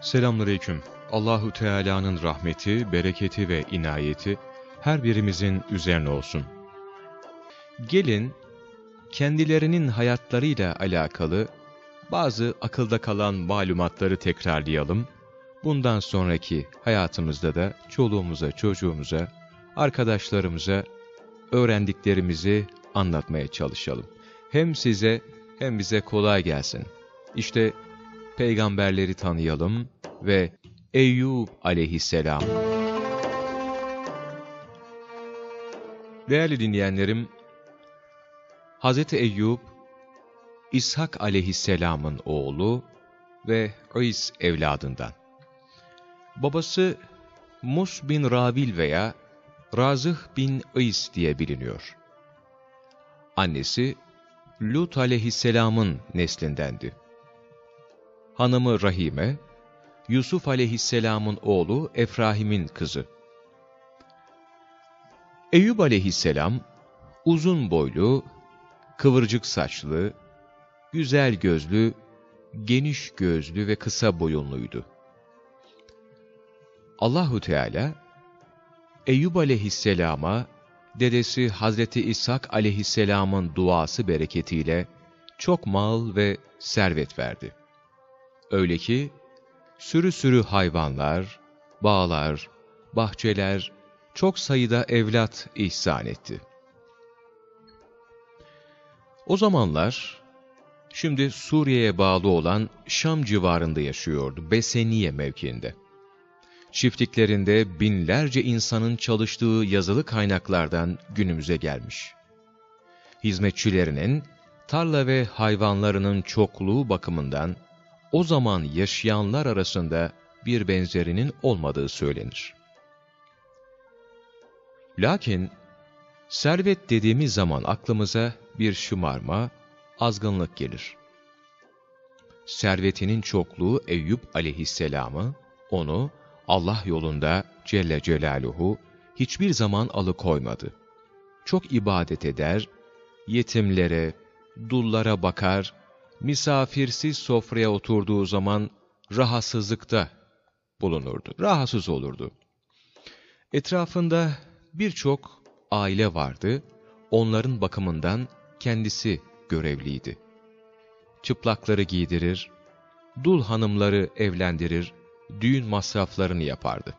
Selamünaleyküm. Allahu Teala'nın rahmeti, bereketi ve inayeti her birimizin üzerine olsun. Gelin kendilerinin hayatlarıyla alakalı bazı akılda kalan malumatları tekrarlayalım. Bundan sonraki hayatımızda da çoluğumuza, çocuğumuza, arkadaşlarımıza öğrendiklerimizi anlatmaya çalışalım. Hem size hem bize kolay gelsin. İşte peygamberleri tanıyalım ve Eyyub aleyhisselam. Değerli dinleyenlerim, Hz. Eyyub, İshak aleyhisselamın oğlu ve İs evladından. Babası Mus bin Rabil veya Razıh bin İs diye biliniyor. Annesi Lut aleyhisselamın neslindendi. Hanımı Rahime, Yusuf aleyhisselamın oğlu Efrahim'in kızı. Eyüp aleyhisselam, uzun boylu, kıvırcık saçlı, güzel gözlü, geniş gözlü ve kısa boyunluydu. Allahu Teala, Eyüp aleyhisselama, dedesi Hazreti İshak aleyhisselamın duası bereketiyle çok mal ve servet verdi. Öyle ki, sürü sürü hayvanlar, bağlar, bahçeler, çok sayıda evlat ihsan etti. O zamanlar, şimdi Suriye'ye bağlı olan Şam civarında yaşıyordu, Beseniye mevkiinde. Çiftliklerinde binlerce insanın çalıştığı yazılı kaynaklardan günümüze gelmiş. Hizmetçilerinin, tarla ve hayvanlarının çokluğu bakımından, o zaman yaşayanlar arasında bir benzerinin olmadığı söylenir. Lakin, servet dediğimiz zaman aklımıza bir şımarma, azgınlık gelir. Servetinin çokluğu Eyüp aleyhisselamı, onu Allah yolunda Celle Celaluhu hiçbir zaman alıkoymadı. Çok ibadet eder, yetimlere, dullara bakar, misafirsiz sofraya oturduğu zaman rahatsızlıkta bulunurdu, rahatsız olurdu. Etrafında birçok aile vardı, onların bakımından kendisi görevliydi. Çıplakları giydirir, dul hanımları evlendirir, düğün masraflarını yapardı.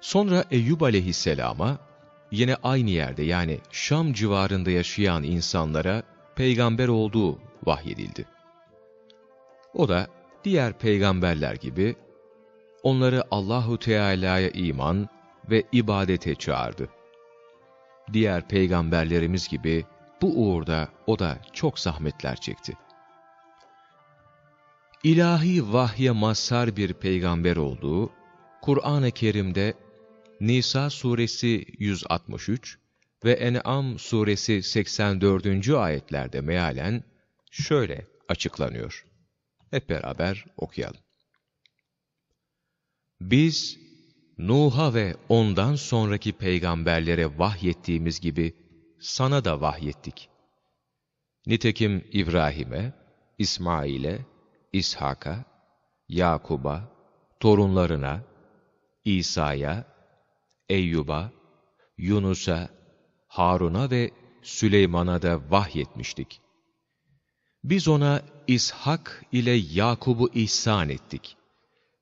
Sonra Eyyub aleyhisselama, yine aynı yerde yani Şam civarında yaşayan insanlara peygamber olduğu vahyedildi. O da diğer peygamberler gibi onları Allahu Teala'ya iman ve ibadete çağırdı. Diğer peygamberlerimiz gibi bu uğurda o da çok zahmetler çekti. İlahi vahye mazhar bir peygamber olduğu, Kur'an-ı Kerim'de Nisa suresi 163 ve En'am suresi 84. ayetlerde mealen şöyle açıklanıyor. Hep beraber okuyalım. Biz Nuh'a ve ondan sonraki peygamberlere vahyettiğimiz gibi sana da vahyettik. Nitekim İbrahim'e, İsmail'e, İshak'a, Yakub'a, torunlarına, İsa'ya, Eyyub'a, Yunus'a, Harun'a ve Süleyman'a da vahyetmiştik. Biz ona İshak ile Yakub'u ihsan ettik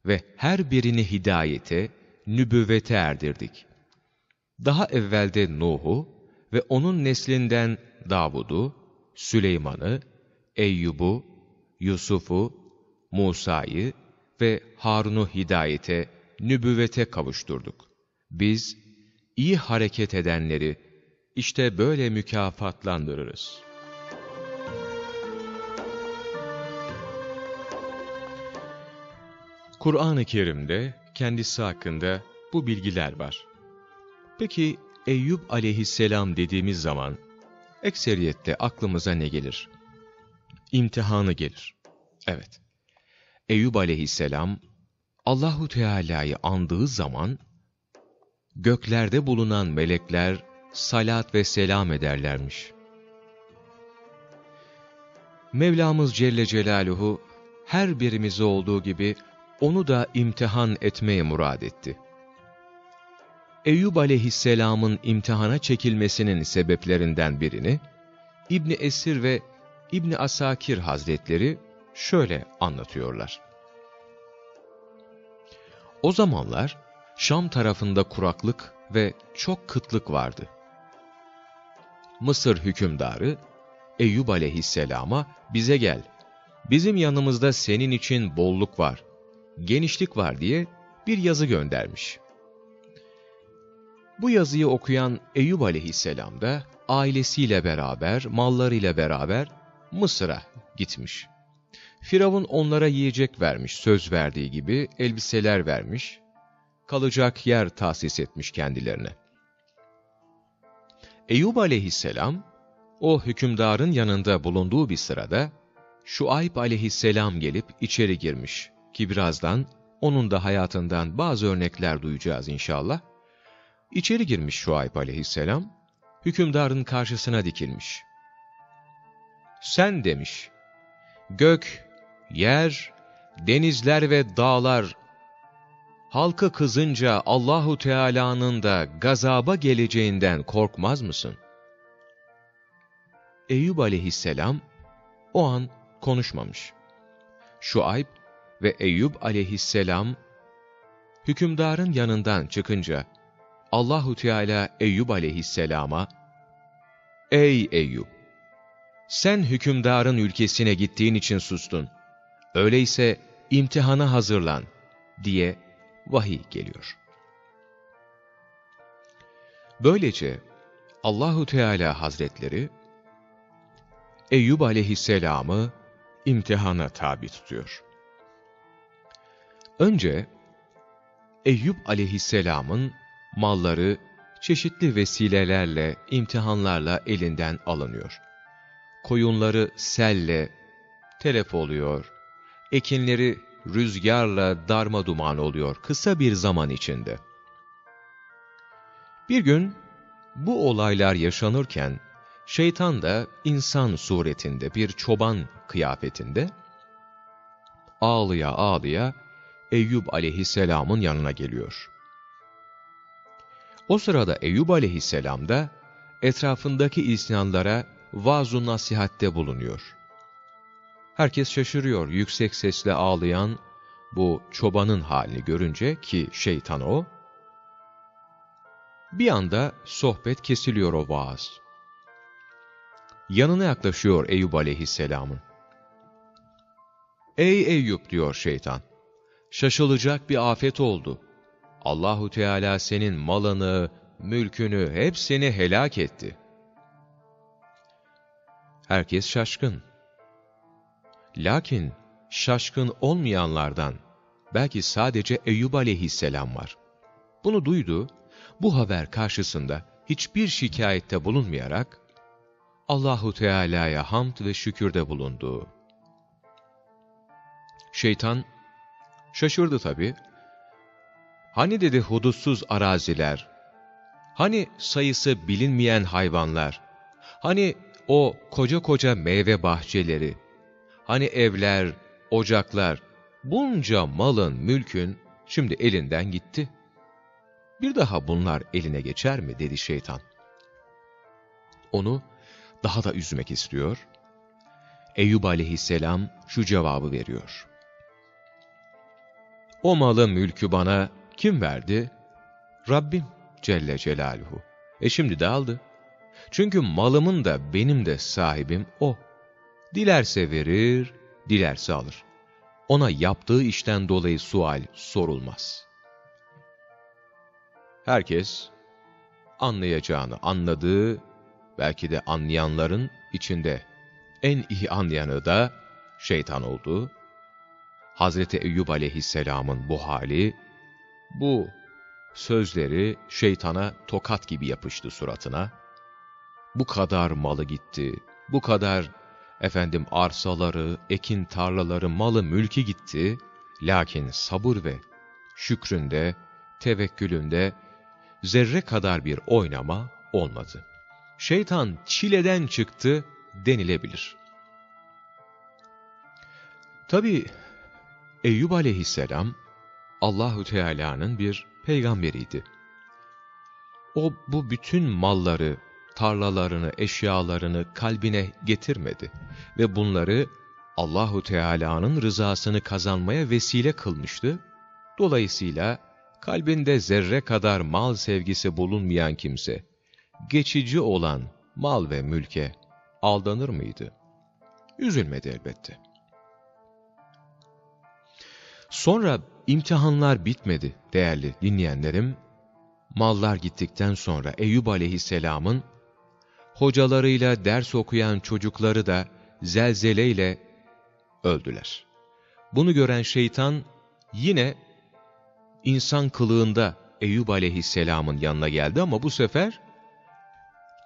ve her birini hidayete, nübüvvete erdirdik. Daha evvelde Nuh'u ve onun neslinden Davud'u, Süleyman'ı, Eyyub'u, Yusuf'u, Musa'yı ve Harun'u hidayete, nübüvvete kavuşturduk. Biz iyi hareket edenleri işte böyle mükafatlandırırız. Kur'an-ı Kerim'de kendisi hakkında bu bilgiler var. Peki Eyüp aleyhisselam dediğimiz zaman ekseriyette aklımıza ne gelir? İmtihanı gelir. Evet. Eyüp aleyhisselam Allahu Teala'yı andığı zaman göklerde bulunan melekler salat ve selam ederlermiş. Mevlamız Celle Celaluhu her birimizi olduğu gibi onu da imtihan etmeye murad etti. Eyüp aleyhisselamın imtihana çekilmesinin sebeplerinden birini, İbni Esir ve İbni Asakir hazretleri şöyle anlatıyorlar. O zamanlar Şam tarafında kuraklık ve çok kıtlık vardı. Mısır hükümdarı Eyüp aleyhisselama bize gel, bizim yanımızda senin için bolluk var, genişlik var diye bir yazı göndermiş. Bu yazıyı okuyan Eyüp aleyhisselam da ailesiyle beraber, mallarıyla beraber Mısır'a gitmiş. Firavun onlara yiyecek vermiş, söz verdiği gibi elbiseler vermiş, kalacak yer tahsis etmiş kendilerine. Eyüp aleyhisselam, o hükümdarın yanında bulunduğu bir sırada, Şuayb aleyhisselam gelip içeri girmiş ki birazdan onun da hayatından bazı örnekler duyacağız inşallah. İçeri girmiş Şuayb aleyhisselam, hükümdarın karşısına dikilmiş. Sen demiş, gök, yer, denizler ve dağlar, halkı kızınca Allahu Teala'nın da gazaba geleceğinden korkmaz mısın? Eyüp aleyhisselam o an konuşmamış. Şuayb ve Eyüp aleyhisselam hükümdarın yanından çıkınca Allahu Teala Eyüp aleyhisselama Ey Eyüp! Sen hükümdarın ülkesine gittiğin için sustun. Öyleyse imtihana hazırlan diye vahiy geliyor. Böylece Allahu Teala Hazretleri Eyüp aleyhisselamı imtihana tabi tutuyor. Önce Eyüp aleyhisselamın malları çeşitli vesilelerle, imtihanlarla elinden alınıyor. Koyunları selle telef oluyor, ekinleri rüzgarla darma duman oluyor kısa bir zaman içinde. Bir gün bu olaylar yaşanırken şeytan da insan suretinde bir çoban kıyafetinde ağlıya ağlıya Eyüp aleyhisselamın yanına geliyor. O sırada Eyüp aleyhisselam da etrafındaki isyanlara vaaz nasihatte bulunuyor. Herkes şaşırıyor yüksek sesle ağlayan bu çobanın halini görünce ki şeytan o. Bir anda sohbet kesiliyor o vaaz. Yanına yaklaşıyor Eyüp aleyhisselamın. Ey Eyüp diyor şeytan. Şaşılacak bir afet oldu. Allahu Teala senin malını, mülkünü, hepsini helak etti. Herkes şaşkın. Lakin şaşkın olmayanlardan belki sadece Eyüp aleyhisselam var. Bunu duydu, bu haber karşısında hiçbir şikayette bulunmayarak Allahu Teala'ya hamd ve şükürde bulundu. Şeytan şaşırdı tabi. Hani dedi hudutsuz araziler, hani sayısı bilinmeyen hayvanlar, hani o koca koca meyve bahçeleri, hani evler, ocaklar, bunca malın, mülkün şimdi elinden gitti. Bir daha bunlar eline geçer mi dedi şeytan. Onu daha da üzmek istiyor. Eyüp aleyhisselam şu cevabı veriyor. O malı mülkü bana kim verdi? Rabbim Celle Celaluhu. E şimdi de aldı. Çünkü malımın da benim de sahibim O. Dilerse verir, dilerse alır. Ona yaptığı işten dolayı sual sorulmaz. Herkes anlayacağını anladığı, belki de anlayanların içinde en iyi anlayanı da şeytan oldu. Hazreti Eyüp aleyhisselamın bu hali, bu sözleri şeytana tokat gibi yapıştı suratına. Bu kadar malı gitti, bu kadar efendim arsaları, ekin tarlaları, malı, mülki gitti. Lakin sabır ve şükründe, tevekkülünde zerre kadar bir oynama olmadı. Şeytan çileden çıktı denilebilir. Tabi Eyüp aleyhisselam Allahu Teala'nın bir peygamberiydi. O bu bütün malları, tarlalarını, eşyalarını kalbine getirmedi ve bunları Allahu Teala'nın rızasını kazanmaya vesile kılmıştı. Dolayısıyla kalbinde zerre kadar mal sevgisi bulunmayan kimse, geçici olan mal ve mülke aldanır mıydı? Üzülmedi elbette. Sonra imtihanlar bitmedi değerli dinleyenlerim. Mallar gittikten sonra Eyüp aleyhisselamın hocalarıyla ders okuyan çocukları da zelzeleyle öldüler. Bunu gören şeytan yine insan kılığında Eyüp aleyhisselamın yanına geldi ama bu sefer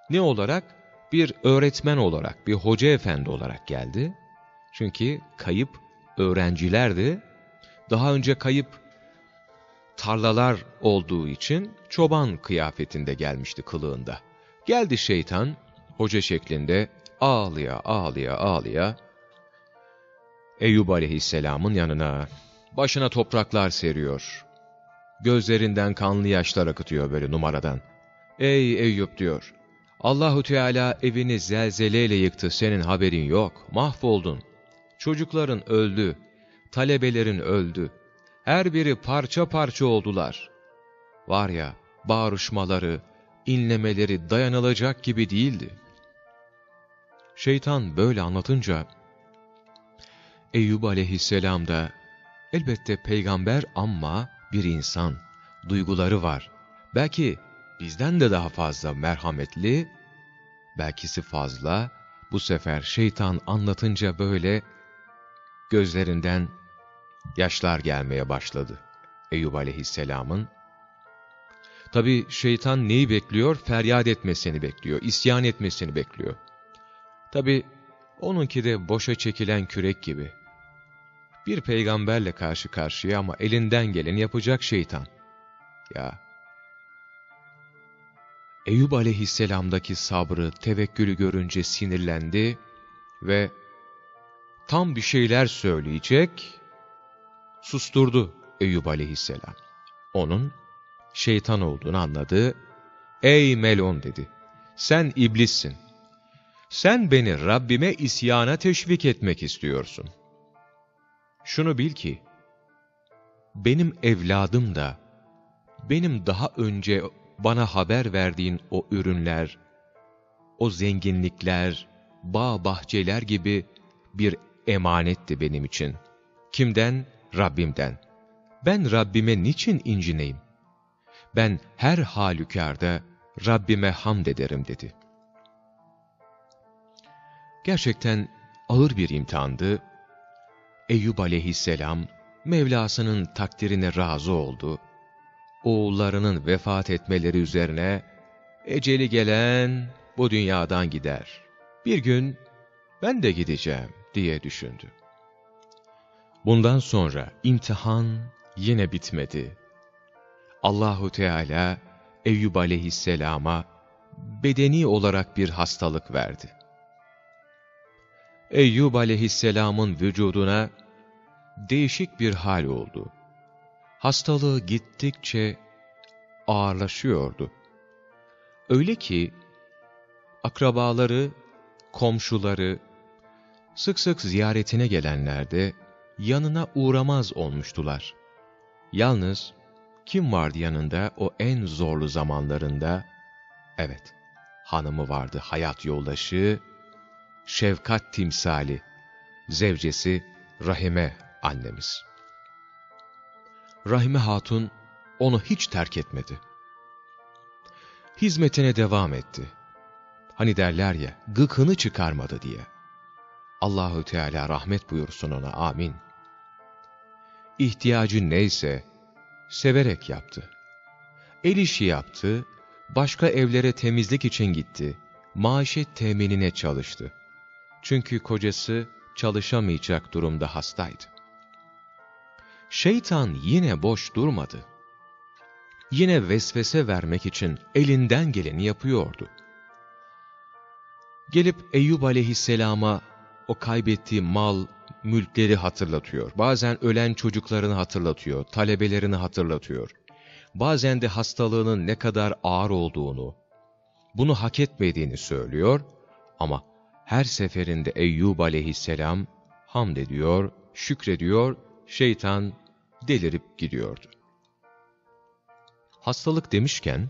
ne olarak? Bir öğretmen olarak, bir hoca efendi olarak geldi. Çünkü kayıp öğrencilerdi. Daha önce kayıp tarlalar olduğu için çoban kıyafetinde gelmişti kılığında. Geldi şeytan, hoca şeklinde ağlıya ağlıya ağlıya Eyüp aleyhisselamın yanına. Başına topraklar seriyor. Gözlerinden kanlı yaşlar akıtıyor böyle numaradan. Ey Eyüp diyor. Allahu Teala evini zelzeleyle yıktı senin haberin yok. Mahvoldun. Çocukların öldü. Talebelerin öldü. Her biri parça parça oldular. Var ya bağırışmaları, inlemeleri dayanılacak gibi değildi. Şeytan böyle anlatınca Eyüp aleyhisselam da elbette peygamber ama bir insan, duyguları var. Belki bizden de daha fazla merhametli, belkisi fazla, bu sefer şeytan anlatınca böyle gözlerinden yaşlar gelmeye başladı Eyüp aleyhisselamın. Tabi şeytan neyi bekliyor? Feryat etmesini bekliyor, isyan etmesini bekliyor. Tabi onunki de boşa çekilen kürek gibi. Bir peygamberle karşı karşıya ama elinden geleni yapacak şeytan. Ya. Eyüp aleyhisselamdaki sabrı, tevekkülü görünce sinirlendi ve tam bir şeyler söyleyecek, susturdu Eyüp aleyhisselam. Onun şeytan olduğunu anladı. Ey Melon dedi, sen iblissin. Sen beni Rabbime isyana teşvik etmek istiyorsun. Şunu bil ki, benim evladım da, benim daha önce bana haber verdiğin o ürünler, o zenginlikler, bağ bahçeler gibi bir emanetti benim için. Kimden? Rabbimden. Ben Rabbime niçin incineyim? Ben her halükarda Rabbime hamd ederim dedi. Gerçekten ağır bir imtihandı. Eyüp aleyhisselam Mevlasının takdirine razı oldu. Oğullarının vefat etmeleri üzerine eceli gelen bu dünyadan gider. Bir gün ben de gideceğim diye düşündü. Bundan sonra imtihan yine bitmedi. Allahu Teala Eyüp aleyhisselama bedeni olarak bir hastalık verdi. Eyüp aleyhisselamın vücuduna değişik bir hal oldu. Hastalığı gittikçe ağırlaşıyordu. Öyle ki akrabaları, komşuları, sık sık ziyaretine gelenler de yanına uğramaz olmuştular. Yalnız kim vardı yanında o en zorlu zamanlarında? Evet, hanımı vardı, hayat yoldaşı, şefkat timsali, zevcesi Rahime annemiz. Rahime Hatun onu hiç terk etmedi. Hizmetine devam etti. Hani derler ya, gıkını çıkarmadı diye. Allahü Teala rahmet buyursun ona, amin. İhtiyacı neyse, severek yaptı. El işi yaptı, başka evlere temizlik için gitti, maaşet teminine çalıştı. Çünkü kocası çalışamayacak durumda hastaydı. Şeytan yine boş durmadı. Yine vesvese vermek için elinden geleni yapıyordu. Gelip Eyüp aleyhisselama o kaybettiği mal, mülkleri hatırlatıyor. Bazen ölen çocuklarını hatırlatıyor, talebelerini hatırlatıyor. Bazen de hastalığının ne kadar ağır olduğunu, bunu hak etmediğini söylüyor ama her seferinde Eyyub aleyhisselam hamd ediyor, şükrediyor, şeytan delirip gidiyordu. Hastalık demişken,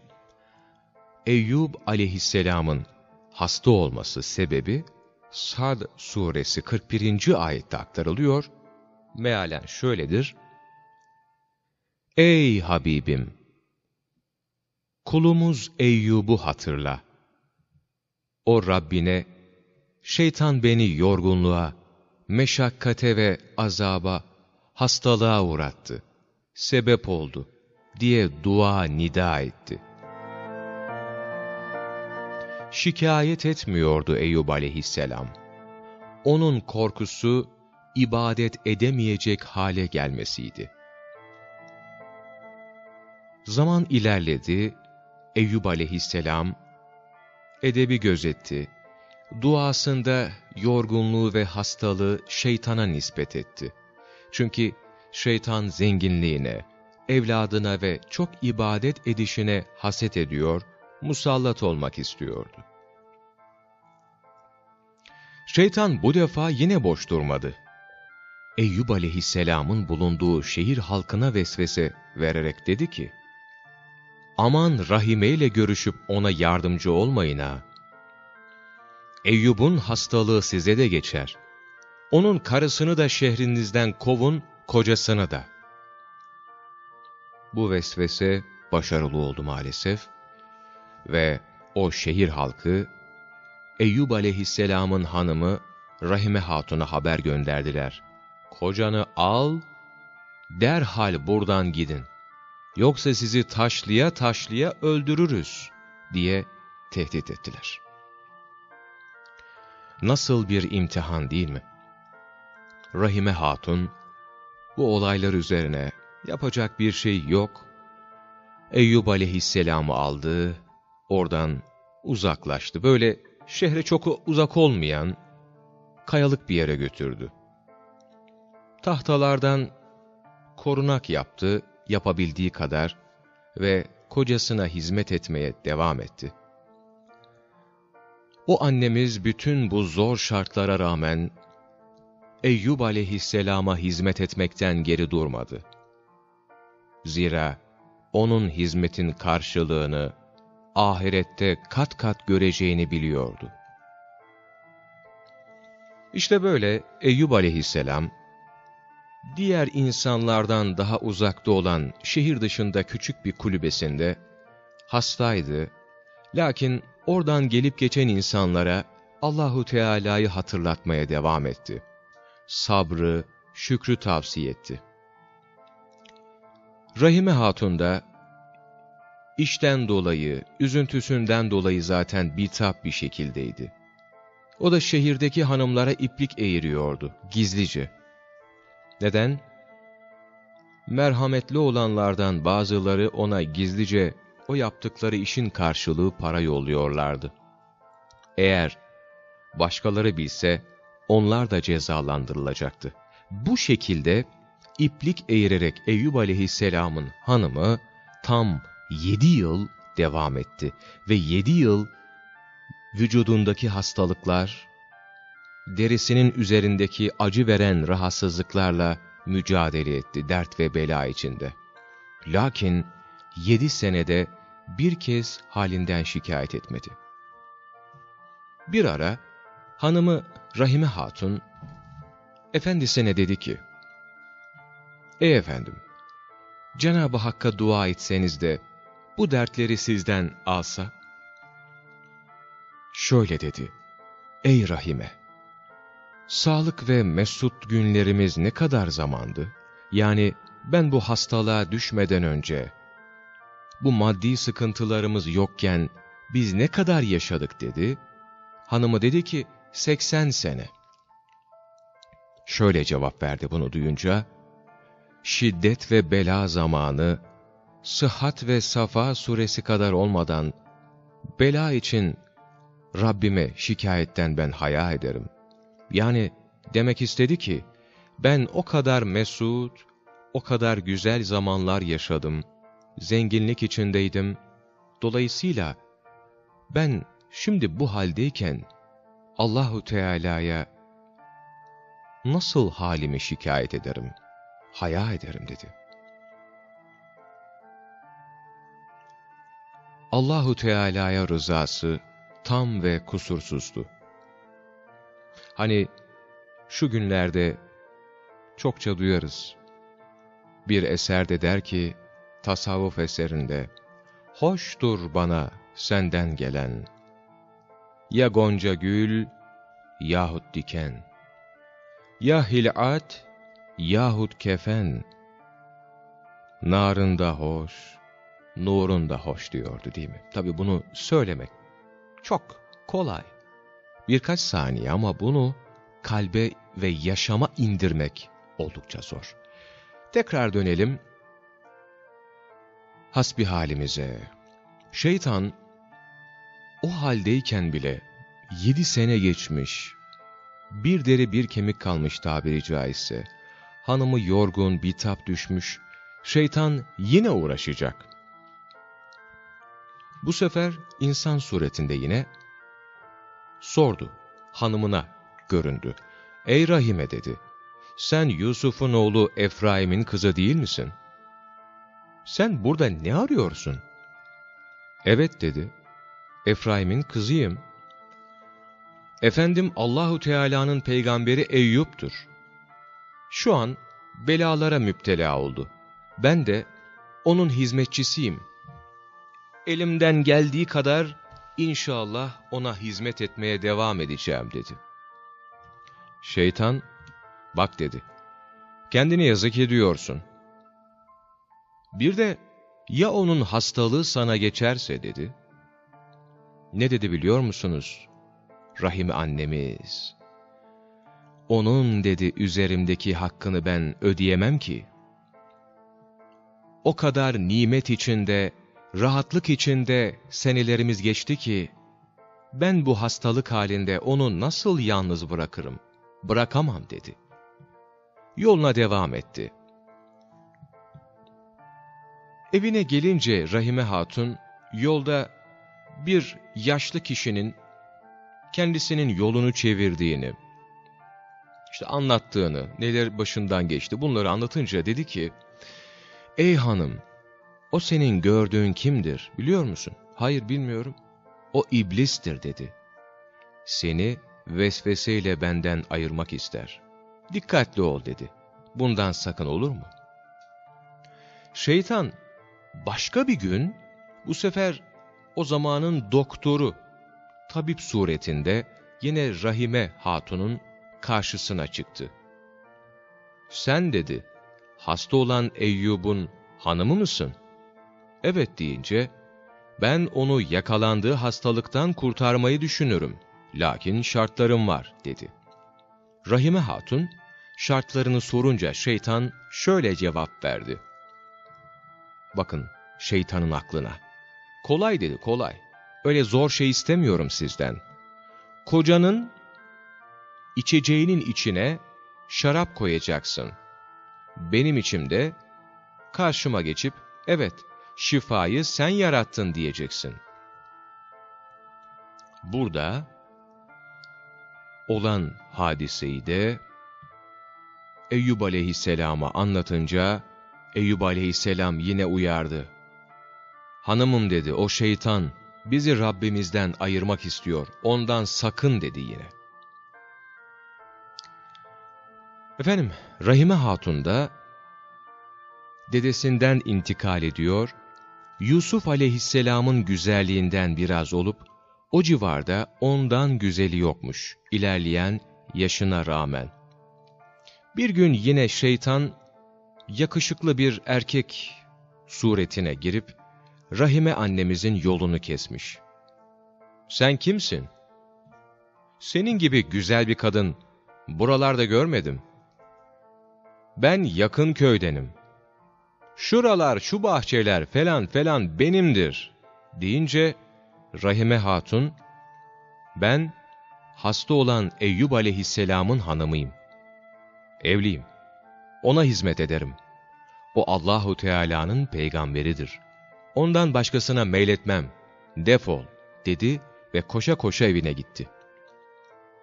Eyyub aleyhisselamın hasta olması sebebi Sad suresi 41. ayette aktarılıyor. Mealen şöyledir. Ey Habibim! Kulumuz Eyyub'u hatırla. O Rabbine, şeytan beni yorgunluğa, meşakkate ve azaba, hastalığa uğrattı, sebep oldu diye dua nida etti. Şikayet etmiyordu Eyüp aleyhisselam. Onun korkusu, ibadet edemeyecek hale gelmesiydi. Zaman ilerledi, Eyüp aleyhisselam, edebi gözetti, duasında yorgunluğu ve hastalığı şeytana nispet etti. Çünkü şeytan zenginliğine, evladına ve çok ibadet edişine haset ediyor, musallat olmak istiyordu. Şeytan bu defa yine boş durmadı. Eyyub aleyhisselamın bulunduğu şehir halkına vesvese vererek dedi ki, Aman Rahime ile görüşüp ona yardımcı olmayın ha. Eyyub'un hastalığı size de geçer. Onun karısını da şehrinizden kovun, kocasını da. Bu vesvese başarılı oldu maalesef ve o şehir halkı Eyyub aleyhisselamın hanımı Rahime Hatun'a haber gönderdiler. Kocanı al, derhal buradan gidin. Yoksa sizi taşlıya taşlıya öldürürüz diye tehdit ettiler. Nasıl bir imtihan değil mi? Rahime Hatun bu olaylar üzerine yapacak bir şey yok. Eyyub aleyhisselamı aldı, oradan uzaklaştı. Böyle şehre çok uzak olmayan kayalık bir yere götürdü. Tahtalardan korunak yaptı, yapabildiği kadar ve kocasına hizmet etmeye devam etti. O annemiz bütün bu zor şartlara rağmen Eyyub aleyhisselama hizmet etmekten geri durmadı. Zira onun hizmetin karşılığını ahirette kat kat göreceğini biliyordu. İşte böyle Eyyub aleyhisselam, diğer insanlardan daha uzakta olan şehir dışında küçük bir kulübesinde hastaydı. Lakin oradan gelip geçen insanlara Allahu Teala'yı hatırlatmaya devam etti. Sabrı, şükrü tavsiye etti. Rahime Hatun da işten dolayı, üzüntüsünden dolayı zaten bitap bir şekildeydi. O da şehirdeki hanımlara iplik eğiriyordu, gizlice. Neden? Merhametli olanlardan bazıları ona gizlice o yaptıkları işin karşılığı para yolluyorlardı. Eğer başkaları bilse, onlar da cezalandırılacaktı. Bu şekilde iplik eğirerek Eyüp aleyhisselamın hanımı tam yedi yıl devam etti. Ve yedi yıl vücudundaki hastalıklar, derisinin üzerindeki acı veren rahatsızlıklarla mücadele etti dert ve bela içinde. Lakin yedi senede bir kez halinden şikayet etmedi. Bir ara hanımı Rahime Hatun, efendisine dedi ki, Ey efendim, Cenab-ı Hakk'a dua etseniz de bu dertleri sizden alsa? Şöyle dedi, Ey Rahime! Sağlık ve mesut günlerimiz ne kadar zamandı? Yani ben bu hastalığa düşmeden önce, bu maddi sıkıntılarımız yokken biz ne kadar yaşadık dedi. Hanımı dedi ki 80 sene. Şöyle cevap verdi bunu duyunca, şiddet ve bela zamanı, sıhhat ve safa suresi kadar olmadan, bela için Rabbime şikayetten ben haya ederim. Yani demek istedi ki, ben o kadar mesut, o kadar güzel zamanlar yaşadım, zenginlik içindeydim. Dolayısıyla ben şimdi bu haldeyken Allahu Teala'ya nasıl halimi şikayet ederim, haya ederim dedi. Allahu Teala'ya rızası tam ve kusursuzdu. Hani şu günlerde çokça duyarız. Bir eserde der ki, tasavvuf eserinde, Hoştur bana senden gelen, ya gonca gül yahut diken, ya hilat yahut kefen, narında hoş, nurunda hoş diyordu değil mi? Tabi bunu söylemek çok kolay. Birkaç saniye ama bunu kalbe ve yaşama indirmek oldukça zor. Tekrar dönelim hasbi halimize. Şeytan o haldeyken bile yedi sene geçmiş, bir deri bir kemik kalmış tabiri caizse, hanımı yorgun, bitap düşmüş, şeytan yine uğraşacak. Bu sefer insan suretinde yine sordu, hanımına göründü. Ey Rahime dedi, sen Yusuf'un oğlu Efraim'in kızı değil misin? Sen burada ne arıyorsun? Evet dedi, Efraim'in kızıyım. Efendim Allahu Teala'nın peygamberi Eyyub'tur. Şu an belalara müptela oldu. Ben de onun hizmetçisiyim. Elimden geldiği kadar inşallah ona hizmet etmeye devam edeceğim dedi. Şeytan, bak dedi, kendini yazık ediyorsun. Bir de ya onun hastalığı sana geçerse dedi. Ne dedi biliyor musunuz? Rahim annemiz. Onun dedi üzerimdeki hakkını ben ödeyemem ki. O kadar nimet içinde, rahatlık içinde senelerimiz geçti ki, ben bu hastalık halinde onu nasıl yalnız bırakırım? Bırakamam dedi. Yoluna devam etti. Evine gelince Rahime Hatun, yolda bir yaşlı kişinin kendisinin yolunu çevirdiğini, işte anlattığını, neler başından geçti bunları anlatınca dedi ki, Ey hanım, o senin gördüğün kimdir biliyor musun? Hayır bilmiyorum. O iblistir dedi. Seni vesveseyle benden ayırmak ister. Dikkatli ol dedi. Bundan sakın olur mu? Şeytan başka bir gün bu sefer o zamanın doktoru, tabip suretinde yine Rahime Hatun'un karşısına çıktı. Sen dedi, hasta olan Eyyub'un hanımı mısın? Evet deyince, ben onu yakalandığı hastalıktan kurtarmayı düşünürüm. Lakin şartlarım var dedi. Rahime Hatun, şartlarını sorunca şeytan şöyle cevap verdi. Bakın şeytanın aklına. Kolay dedi kolay. Öyle zor şey istemiyorum sizden. Kocanın içeceğinin içine şarap koyacaksın. Benim içimde karşıma geçip evet şifayı sen yarattın diyeceksin. Burada olan hadiseyi de Eyüp aleyhisselama anlatınca Eyüp aleyhisselam yine uyardı. Hanımım dedi o şeytan bizi Rabbimizden ayırmak istiyor. Ondan sakın dedi yine. Efendim Rahime Hatun da dedesinden intikal ediyor. Yusuf aleyhisselamın güzelliğinden biraz olup o civarda ondan güzeli yokmuş ilerleyen yaşına rağmen. Bir gün yine şeytan yakışıklı bir erkek suretine girip Rahime annemizin yolunu kesmiş. Sen kimsin? Senin gibi güzel bir kadın buralarda görmedim. Ben yakın köydenim. Şuralar, şu bahçeler falan falan benimdir deyince Rahime Hatun, ben hasta olan Eyyub aleyhisselamın hanımıyım. Evliyim. Ona hizmet ederim. O Allahu Teala'nın peygamberidir. Ondan başkasına meyletmem. Defol, dedi ve koşa koşa evine gitti.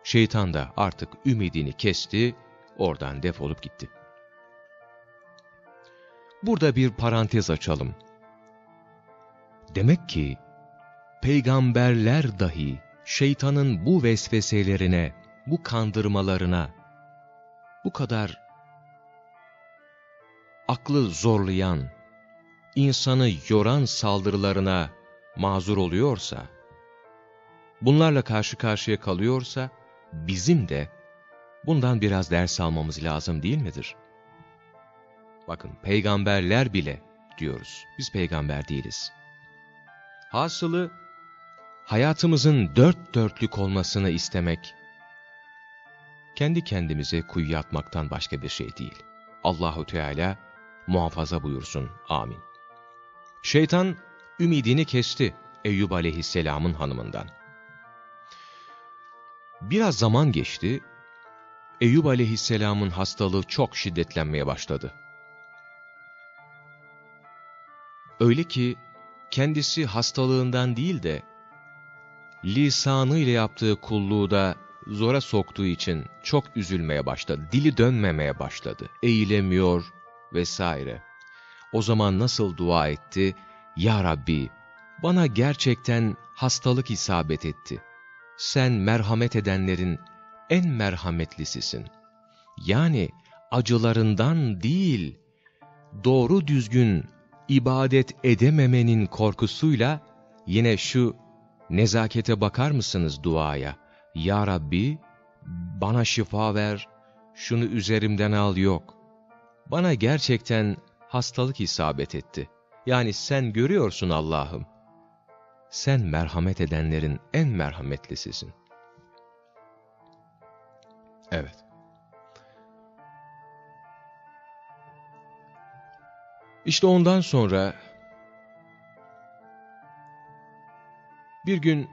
Şeytan da artık ümidini kesti, oradan defolup gitti. Burada bir parantez açalım. Demek ki peygamberler dahi şeytanın bu vesveselerine, bu kandırmalarına, bu kadar aklı zorlayan, insanı yoran saldırılarına mazur oluyorsa, bunlarla karşı karşıya kalıyorsa, bizim de bundan biraz ders almamız lazım değil midir? Bakın, peygamberler bile diyoruz. Biz peygamber değiliz. Hasılı, hayatımızın dört dörtlük olmasını istemek, kendi kendimize kuyu atmaktan başka bir şey değil. Allahu Teala muhafaza buyursun. Amin. Şeytan ümidini kesti Eyyub aleyhisselamın hanımından. Biraz zaman geçti, Eyyub aleyhisselamın hastalığı çok şiddetlenmeye başladı. Öyle ki kendisi hastalığından değil de lisanı ile yaptığı kulluğu da zora soktuğu için çok üzülmeye başladı. Dili dönmemeye başladı. Eğilemiyor vesaire. O zaman nasıl dua etti? Ya Rabbi, bana gerçekten hastalık isabet etti. Sen merhamet edenlerin en merhametlisisin. Yani acılarından değil, doğru düzgün ibadet edememenin korkusuyla yine şu nezakete bakar mısınız duaya? Ya Rabbi, bana şifa ver, şunu üzerimden al yok. Bana gerçekten hastalık isabet etti. Yani sen görüyorsun Allah'ım. Sen merhamet edenlerin en merhametlisisin. Evet. İşte ondan sonra bir gün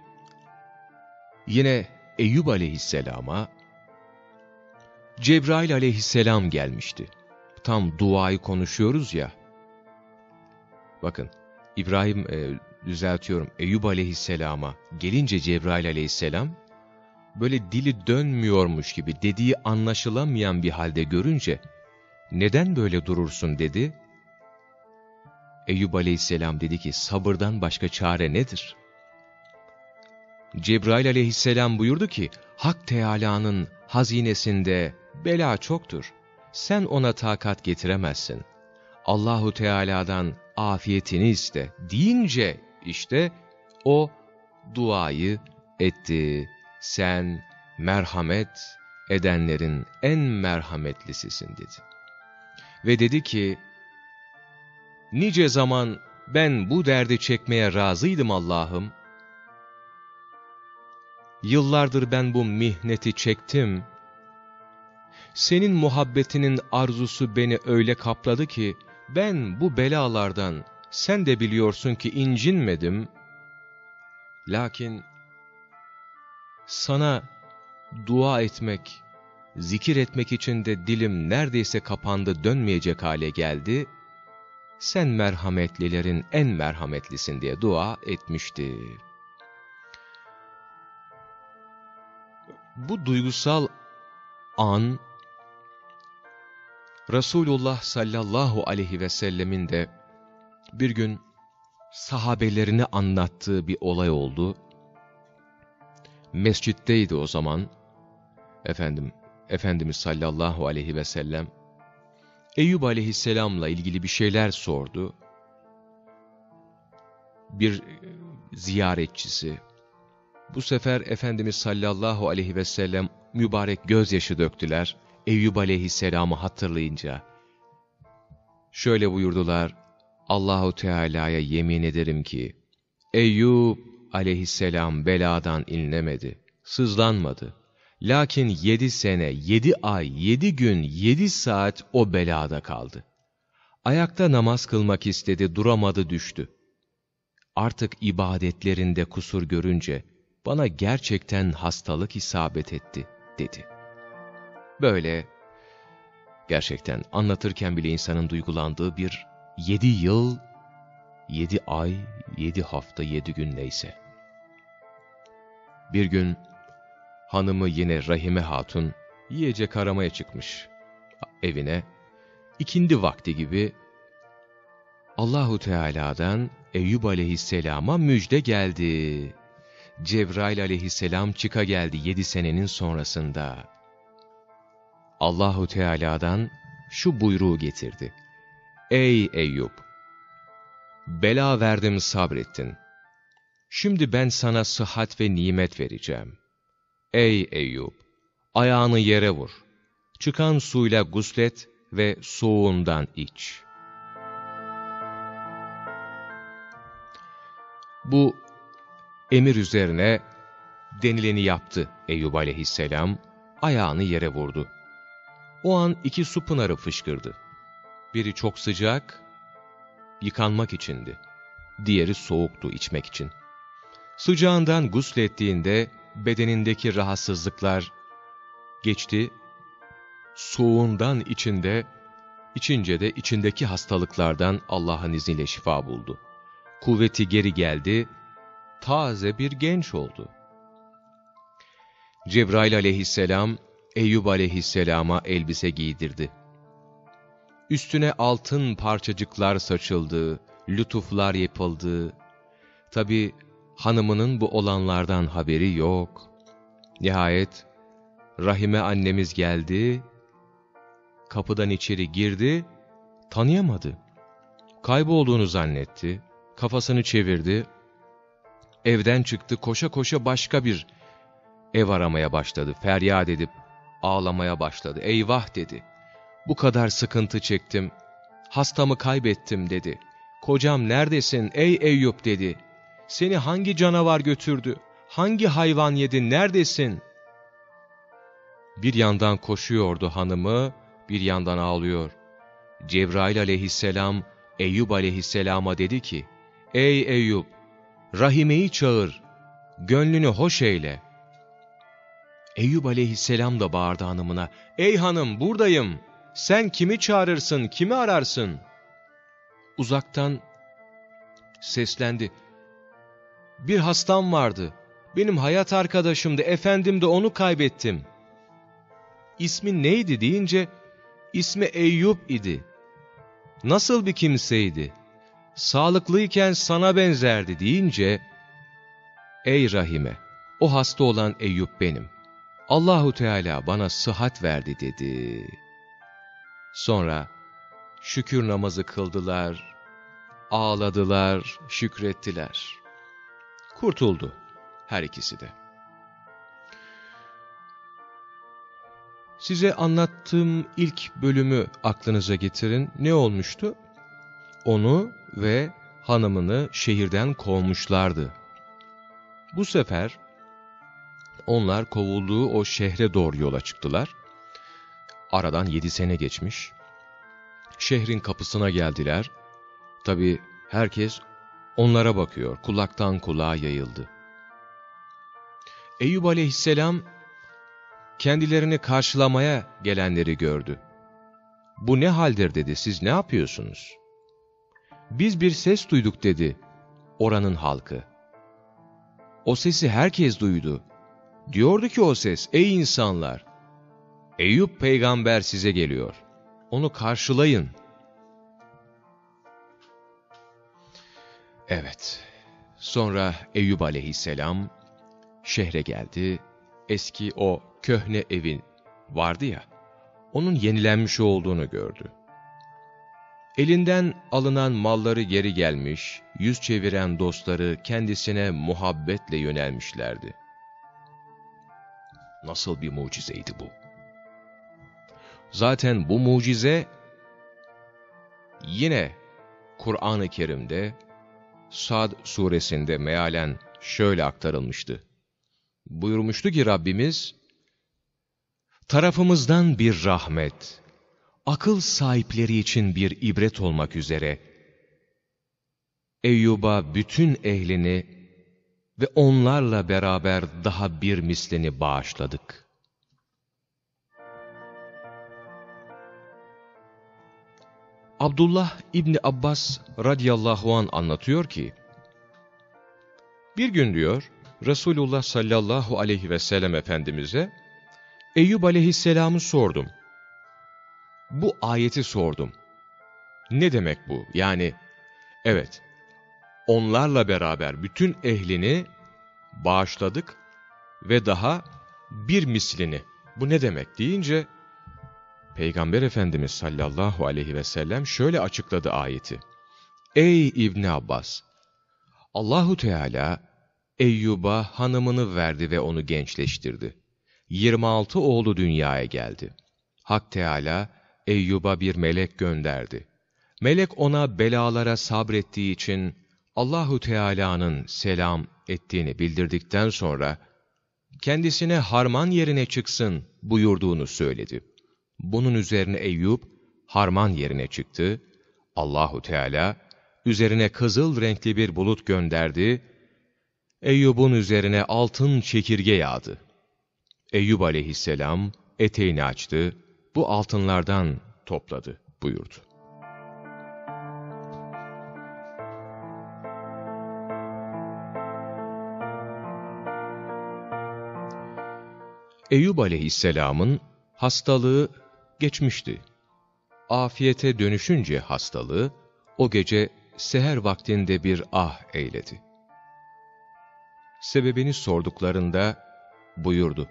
yine Eyüp aleyhisselama Cebrail aleyhisselam gelmişti. Tam duayı konuşuyoruz ya. Bakın İbrahim e, düzeltiyorum Eyüp aleyhisselama gelince Cebrail aleyhisselam böyle dili dönmüyormuş gibi dediği anlaşılamayan bir halde görünce neden böyle durursun dedi. Eyüp aleyhisselam dedi ki sabırdan başka çare nedir? Cebrail aleyhisselam buyurdu ki, Hak Teâlâ'nın hazinesinde bela çoktur. Sen ona takat getiremezsin. Allahu Teala'dan afiyetini iste deyince işte o duayı etti. Sen merhamet edenlerin en merhametlisisin dedi. Ve dedi ki, nice zaman ben bu derdi çekmeye razıydım Allah'ım, Yıllardır ben bu mihneti çektim. Senin muhabbetinin arzusu beni öyle kapladı ki, ben bu belalardan sen de biliyorsun ki incinmedim. Lakin sana dua etmek, zikir etmek için de dilim neredeyse kapandı dönmeyecek hale geldi. Sen merhametlilerin en merhametlisin diye dua etmişti. Bu duygusal an Resulullah sallallahu aleyhi ve sellemin de bir gün sahabelerine anlattığı bir olay oldu. Mescitteydi o zaman. Efendim, Efendimiz sallallahu aleyhi ve sellem Eyüp aleyhisselamla ilgili bir şeyler sordu. Bir ziyaretçisi, bu sefer Efendimiz sallallahu aleyhi ve sellem mübarek gözyaşı döktüler Eyüp aleyhisselamı hatırlayınca. Şöyle buyurdular, Allahu Teala'ya yemin ederim ki, Eyüp aleyhisselam beladan inlemedi, sızlanmadı. Lakin yedi sene, yedi ay, yedi gün, yedi saat o belada kaldı. Ayakta namaz kılmak istedi, duramadı düştü. Artık ibadetlerinde kusur görünce, bana gerçekten hastalık isabet etti, dedi. Böyle, gerçekten anlatırken bile insanın duygulandığı bir yedi yıl, yedi ay, yedi hafta, yedi gün neyse. Bir gün, hanımı yine Rahime Hatun, yiyecek aramaya çıkmış evine. İkindi vakti gibi Allahu Teala'dan Eyüp aleyhisselama müjde geldi. Cebrail aleyhisselam çıka geldi yedi senenin sonrasında. Allahu Teala'dan şu buyruğu getirdi. Ey Eyüp! Bela verdim sabrettin. Şimdi ben sana sıhhat ve nimet vereceğim. Ey Eyüp! Ayağını yere vur. Çıkan suyla guslet ve soğuğundan iç. Bu emir üzerine denileni yaptı Eyüp aleyhisselam, ayağını yere vurdu. O an iki su pınarı fışkırdı. Biri çok sıcak, yıkanmak içindi. Diğeri soğuktu içmek için. Sıcağından guslettiğinde bedenindeki rahatsızlıklar geçti, soğuğundan içinde, içince de içindeki hastalıklardan Allah'ın izniyle şifa buldu. Kuvveti geri geldi, taze bir genç oldu. Cebrail aleyhisselam, Eyüp aleyhisselama elbise giydirdi. Üstüne altın parçacıklar saçıldı, lütuflar yapıldı. Tabi hanımının bu olanlardan haberi yok. Nihayet Rahime annemiz geldi, kapıdan içeri girdi, tanıyamadı. Kaybolduğunu zannetti, kafasını çevirdi, evden çıktı, koşa koşa başka bir ev aramaya başladı, feryat edip ağlamaya başladı. Eyvah dedi, bu kadar sıkıntı çektim, hastamı kaybettim dedi. Kocam neredesin ey Eyüp dedi. Seni hangi canavar götürdü? Hangi hayvan yedi? Neredesin? Bir yandan koşuyordu hanımı, bir yandan ağlıyor. Cebrail aleyhisselam Eyüp aleyhisselama dedi ki, Ey Eyüp! Rahime'yi çağır, gönlünü hoş eyle. Eyüp aleyhisselam da bağırdı hanımına, Ey hanım buradayım, sen kimi çağırırsın, kimi ararsın? Uzaktan seslendi, bir hastam vardı, benim hayat arkadaşımdı, efendim de onu kaybettim. İsmi neydi deyince, ismi Eyüp idi. Nasıl bir kimseydi? Sağlıklıyken sana benzerdi deyince, Ey Rahime, o hasta olan Eyüp benim. Allahu Teala bana sıhhat verdi dedi. Sonra şükür namazı kıldılar, ağladılar, şükrettiler. Kurtuldu her ikisi de. Size anlattığım ilk bölümü aklınıza getirin. Ne olmuştu? Onu ve hanımını şehirden kovmuşlardı. Bu sefer onlar kovulduğu o şehre doğru yola çıktılar. Aradan yedi sene geçmiş. Şehrin kapısına geldiler. Tabi herkes onlara bakıyor. Kulaktan kulağa yayıldı. Eyüp aleyhisselam kendilerini karşılamaya gelenleri gördü. Bu ne haldir dedi, siz ne yapıyorsunuz? Biz bir ses duyduk dedi oranın halkı. O sesi herkes duydu. Diyordu ki o ses, ey insanlar! Eyüp peygamber size geliyor. Onu karşılayın. Evet, sonra Eyüp aleyhisselam şehre geldi. Eski o köhne evin vardı ya, onun yenilenmiş olduğunu gördü. Elinden alınan malları geri gelmiş, yüz çeviren dostları kendisine muhabbetle yönelmişlerdi. Nasıl bir mucizeydi bu? Zaten bu mucize yine Kur'an-ı Kerim'de Sad suresinde mealen şöyle aktarılmıştı. Buyurmuştu ki Rabbimiz, tarafımızdan bir rahmet, akıl sahipleri için bir ibret olmak üzere, Eyyub'a bütün ehlini ve onlarla beraber daha bir mislini bağışladık. Abdullah İbni Abbas radıyallahu an anlatıyor ki, bir gün diyor, Resulullah sallallahu aleyhi ve sellem Efendimiz'e, Eyüp aleyhisselamı sordum. Bu ayeti sordum. Ne demek bu? Yani, evet, onlarla beraber bütün ehlini bağışladık ve daha bir mislini. Bu ne demek deyince, Peygamber Efendimiz sallallahu aleyhi ve sellem şöyle açıkladı ayeti. Ey İbn Abbas! Allahu Teala Eyyub'a hanımını verdi ve onu gençleştirdi. 26 oğlu dünyaya geldi. Hak Teala Eyyub'a bir melek gönderdi. Melek ona belalara sabrettiği için Allahu Teala'nın selam ettiğini bildirdikten sonra kendisine harman yerine çıksın buyurduğunu söyledi. Bunun üzerine Eyüp harman yerine çıktı. Allahu Teala üzerine kızıl renkli bir bulut gönderdi. Eyyub'un üzerine altın çekirge yağdı. Eyyub aleyhisselam eteğini açtı, bu altınlardan topladı buyurdu. Eyyub aleyhisselamın hastalığı geçmişti. Afiyete dönüşünce hastalığı, o gece seher vaktinde bir ah eyledi. Sebebini sorduklarında buyurdu.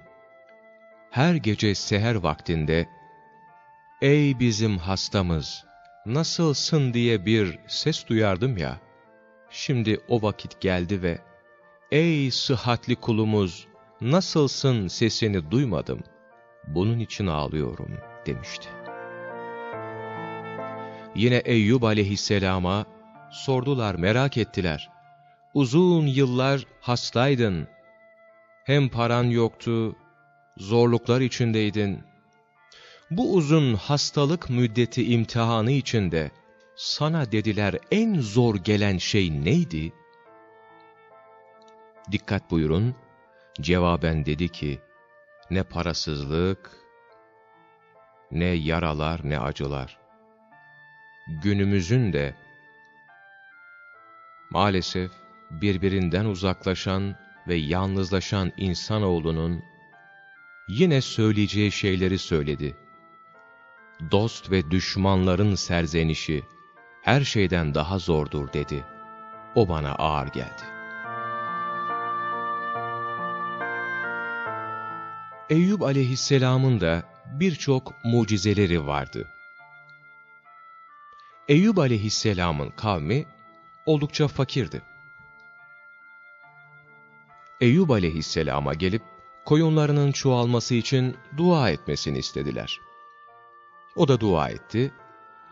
Her gece seher vaktinde, ''Ey bizim hastamız, nasılsın?'' diye bir ses duyardım ya, şimdi o vakit geldi ve ''Ey sıhhatli kulumuz, nasılsın?'' sesini duymadım, bunun için ağlıyorum.'' demişti. Yine Eyyub aleyhisselama sordular, merak ettiler. Uzun yıllar hastaydın. Hem paran yoktu, zorluklar içindeydin. Bu uzun hastalık müddeti imtihanı içinde sana dediler en zor gelen şey neydi? Dikkat buyurun, cevaben dedi ki, ne parasızlık, ne yaralar ne acılar. Günümüzün de maalesef birbirinden uzaklaşan ve yalnızlaşan insanoğlunun yine söyleyeceği şeyleri söyledi. Dost ve düşmanların serzenişi her şeyden daha zordur dedi. O bana ağır geldi. Eyüp aleyhisselamın da birçok mucizeleri vardı. Eyüp aleyhisselamın kavmi oldukça fakirdi. Eyüp aleyhisselama gelip koyunlarının çoğalması için dua etmesini istediler. O da dua etti.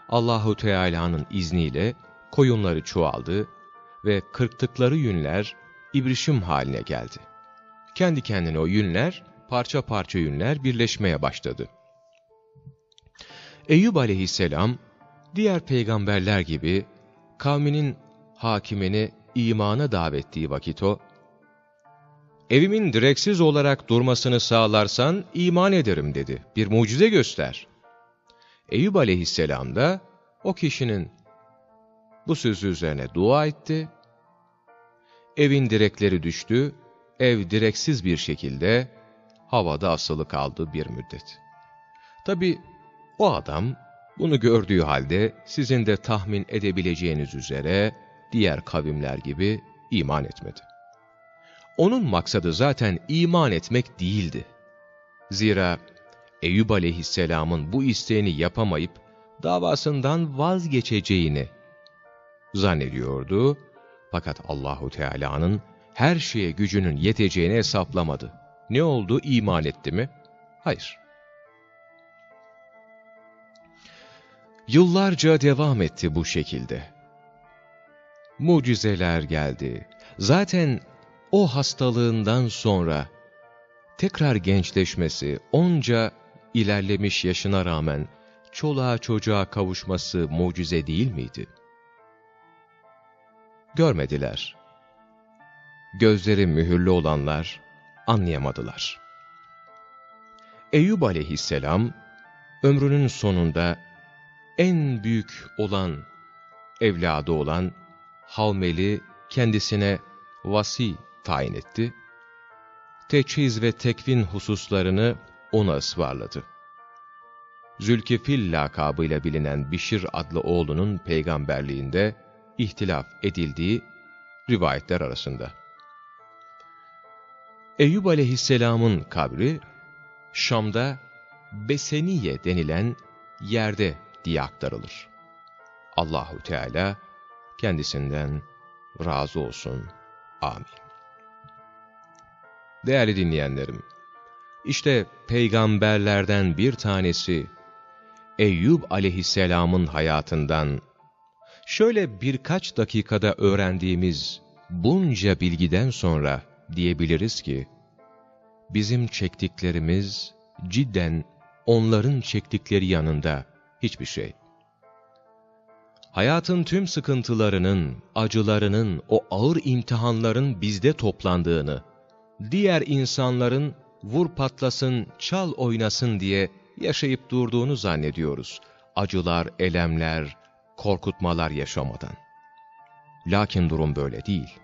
Allahu Teala'nın izniyle koyunları çoğaldı ve kırktıkları yünler ibrişim haline geldi. Kendi kendine o yünler parça parça yünler birleşmeye başladı. Eyüp aleyhisselam, diğer peygamberler gibi kavminin hakimini imana davet ettiği vakit o, evimin direksiz olarak durmasını sağlarsan iman ederim dedi. Bir mucize göster. Eyüp aleyhisselam da o kişinin bu sözü üzerine dua etti. Evin direkleri düştü, ev direksiz bir şekilde havada asılı kaldı bir müddet. Tabi o adam bunu gördüğü halde sizin de tahmin edebileceğiniz üzere diğer kavimler gibi iman etmedi. Onun maksadı zaten iman etmek değildi. Zira Eyüp aleyhisselamın bu isteğini yapamayıp davasından vazgeçeceğini zannediyordu. Fakat Allahu Teala'nın her şeye gücünün yeteceğini hesaplamadı. Ne oldu? İman etti mi? Hayır. Yıllarca devam etti bu şekilde. Mucizeler geldi. Zaten o hastalığından sonra tekrar gençleşmesi, onca ilerlemiş yaşına rağmen çoluğa çocuğa kavuşması mucize değil miydi? Görmediler. gözleri mühürlü olanlar anlayamadılar. Eyüp aleyhisselam, ömrünün sonunda en büyük olan, evladı olan Havmel'i kendisine vasi tayin etti. Teçhiz ve tekvin hususlarını ona ısmarladı. Zülkifil lakabıyla bilinen Bişir adlı oğlunun peygamberliğinde ihtilaf edildiği rivayetler arasında. Eyüp aleyhisselamın kabri, Şam'da Beseniye denilen yerde diye aktarılır. Allahu Teala kendisinden razı olsun. Amin. Değerli dinleyenlerim, işte peygamberlerden bir tanesi Eyüp aleyhisselamın hayatından şöyle birkaç dakikada öğrendiğimiz bunca bilgiden sonra diyebiliriz ki, bizim çektiklerimiz cidden onların çektikleri yanında hiçbir şey. Hayatın tüm sıkıntılarının, acılarının, o ağır imtihanların bizde toplandığını, diğer insanların vur patlasın, çal oynasın diye yaşayıp durduğunu zannediyoruz. Acılar, elemler, korkutmalar yaşamadan. Lakin durum böyle değil.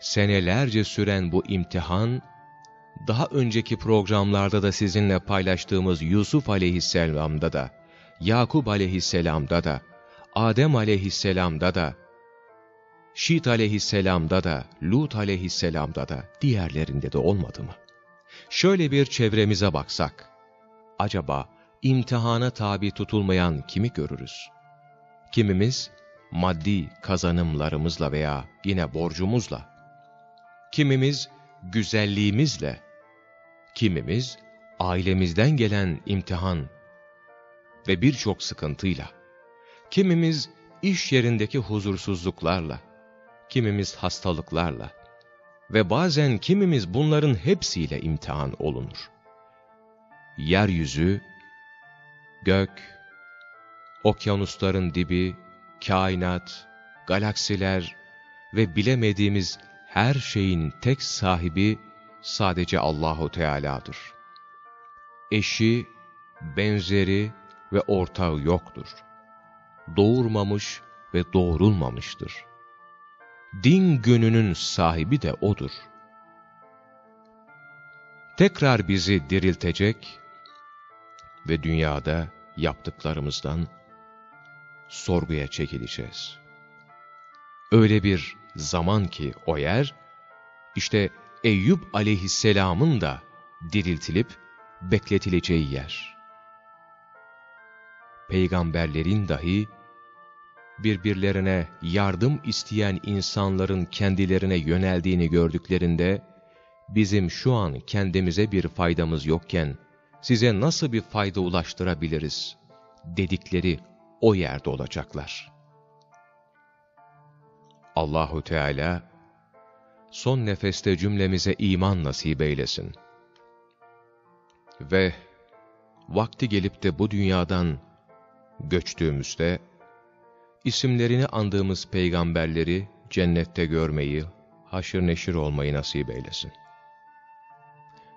Senelerce süren bu imtihan, daha önceki programlarda da sizinle paylaştığımız Yusuf aleyhisselamda da, Yakup aleyhisselamda da, Adem aleyhisselamda da, Şit aleyhisselamda da, Lut aleyhisselamda da, diğerlerinde de olmadı mı? Şöyle bir çevremize baksak, acaba imtihana tabi tutulmayan kimi görürüz? Kimimiz maddi kazanımlarımızla veya yine borcumuzla, kimimiz güzelliğimizle, kimimiz ailemizden gelen imtihan ve birçok sıkıntıyla, kimimiz iş yerindeki huzursuzluklarla, kimimiz hastalıklarla ve bazen kimimiz bunların hepsiyle imtihan olunur. Yeryüzü, gök, okyanusların dibi, kainat, galaksiler ve bilemediğimiz her şeyin tek sahibi sadece Allahu Teala'dır. Eşi, benzeri ve ortağı yoktur. Doğurmamış ve doğurulmamıştır. Din gününün sahibi de O'dur. Tekrar bizi diriltecek ve dünyada yaptıklarımızdan sorguya çekileceğiz. Öyle bir zaman ki o yer, işte Eyüp aleyhisselamın da diriltilip bekletileceği yer. Peygamberlerin dahi birbirlerine yardım isteyen insanların kendilerine yöneldiğini gördüklerinde, bizim şu an kendimize bir faydamız yokken, size nasıl bir fayda ulaştırabiliriz dedikleri o yerde olacaklar. Allahu Teala son nefeste cümlemize iman nasip eylesin. Ve vakti gelip de bu dünyadan göçtüğümüzde isimlerini andığımız peygamberleri cennette görmeyi, haşır neşir olmayı nasip eylesin.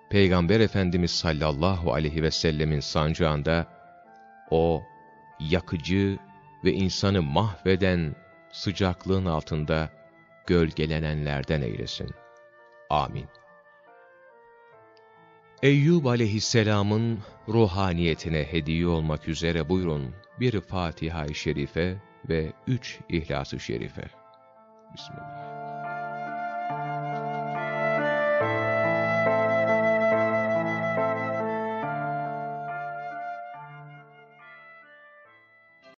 Peygamber Efendimiz sallallahu aleyhi ve sellemin sancağında o yakıcı ve insanı mahveden sıcaklığın altında gölgelenenlerden eylesin. Amin. Eyyub aleyhisselamın ruhaniyetine hediye olmak üzere buyurun bir Fatiha-i Şerife ve üç İhlas-ı Şerife. Bismillah.